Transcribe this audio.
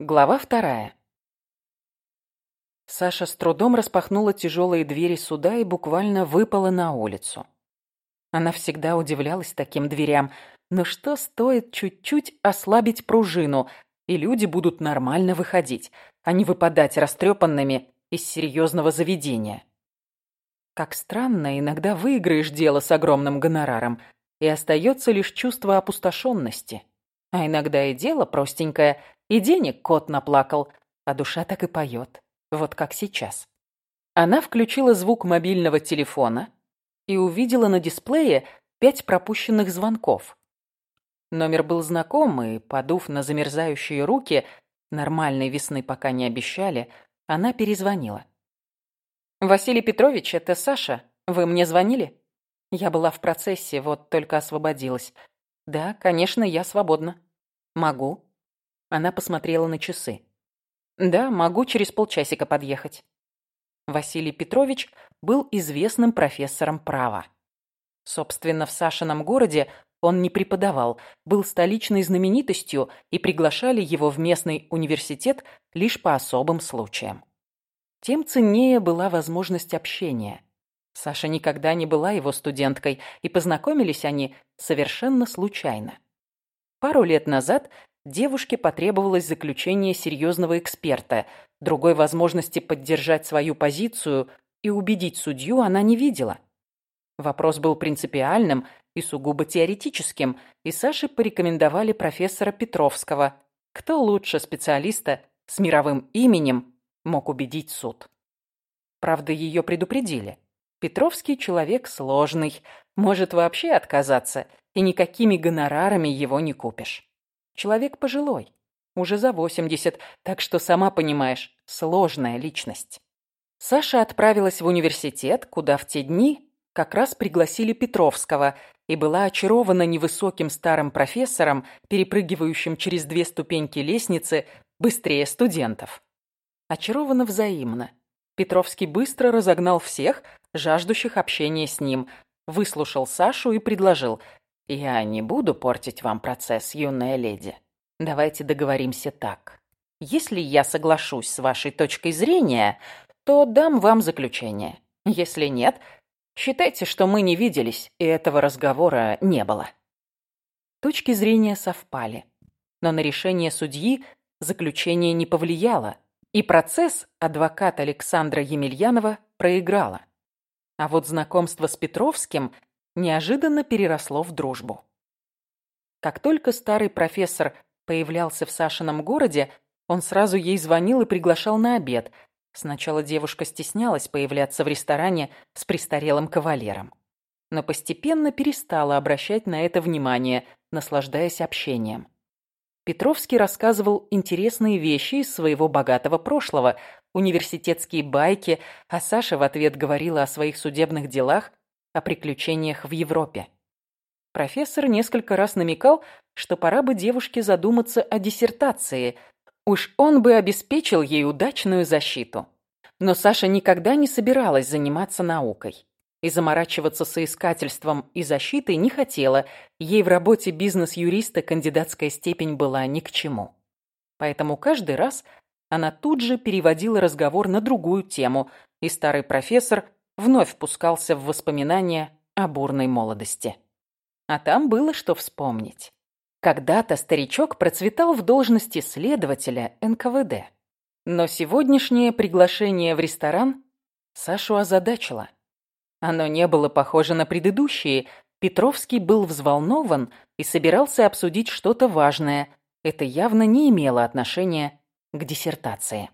Глава вторая. Саша с трудом распахнула тяжелые двери суда и буквально выпала на улицу. Она всегда удивлялась таким дверям, но что стоит чуть-чуть ослабить пружину, и люди будут нормально выходить, а не выпадать растрепанными из серьезного заведения. Как странно, иногда выиграешь дело с огромным гонораром, и остается лишь чувство опустошенности. А иногда и дело простенькое, и денег кот наплакал, а душа так и поет, вот как сейчас. Она включила звук мобильного телефона и увидела на дисплее пять пропущенных звонков. Номер был знакомый, подув на замерзающие руки, нормальной весны пока не обещали, она перезвонила. «Василий Петрович, это Саша. Вы мне звонили?» Я была в процессе, вот только освободилась. «Да, конечно, я свободна». «Могу». Она посмотрела на часы. «Да, могу через полчасика подъехать». Василий Петрович был известным профессором права. Собственно, в Сашином городе он не преподавал, был столичной знаменитостью и приглашали его в местный университет лишь по особым случаям. Тем ценнее была возможность общения. Саша никогда не была его студенткой, и познакомились они совершенно случайно. Пару лет назад девушке потребовалось заключение серьезного эксперта, другой возможности поддержать свою позицию и убедить судью она не видела. Вопрос был принципиальным и сугубо теоретическим, и Саше порекомендовали профессора Петровского. Кто лучше специалиста с мировым именем мог убедить суд? Правда, ее предупредили. Петровский человек сложный, может вообще отказаться, и никакими гонорарами его не купишь. Человек пожилой, уже за 80, так что, сама понимаешь, сложная личность. Саша отправилась в университет, куда в те дни как раз пригласили Петровского и была очарована невысоким старым профессором, перепрыгивающим через две ступеньки лестницы быстрее студентов. Очарована взаимно. Петровский быстро разогнал всех, жаждущих общения с ним, выслушал Сашу и предложил «Я не буду портить вам процесс, юная леди. Давайте договоримся так. Если я соглашусь с вашей точкой зрения, то дам вам заключение. Если нет, считайте, что мы не виделись, и этого разговора не было». Точки зрения совпали, но на решение судьи заключение не повлияло, и процесс адвокат Александра Емельянова проиграла. А вот знакомство с Петровским неожиданно переросло в дружбу. Как только старый профессор появлялся в Сашином городе, он сразу ей звонил и приглашал на обед. Сначала девушка стеснялась появляться в ресторане с престарелым кавалером. Но постепенно перестала обращать на это внимание, наслаждаясь общением. Петровский рассказывал интересные вещи из своего богатого прошлого, университетские байки, а Саша в ответ говорила о своих судебных делах, о приключениях в Европе. Профессор несколько раз намекал, что пора бы девушке задуматься о диссертации. Уж он бы обеспечил ей удачную защиту. Но Саша никогда не собиралась заниматься наукой и заморачиваться соискательством и защитой не хотела, ей в работе бизнес-юриста кандидатская степень была ни к чему. Поэтому каждый раз она тут же переводила разговор на другую тему, и старый профессор вновь впускался в воспоминания о бурной молодости. А там было что вспомнить. Когда-то старичок процветал в должности следователя НКВД. Но сегодняшнее приглашение в ресторан Сашу озадачило. Оно не было похоже на предыдущие. Петровский был взволнован и собирался обсудить что-то важное. Это явно не имело отношения к диссертации.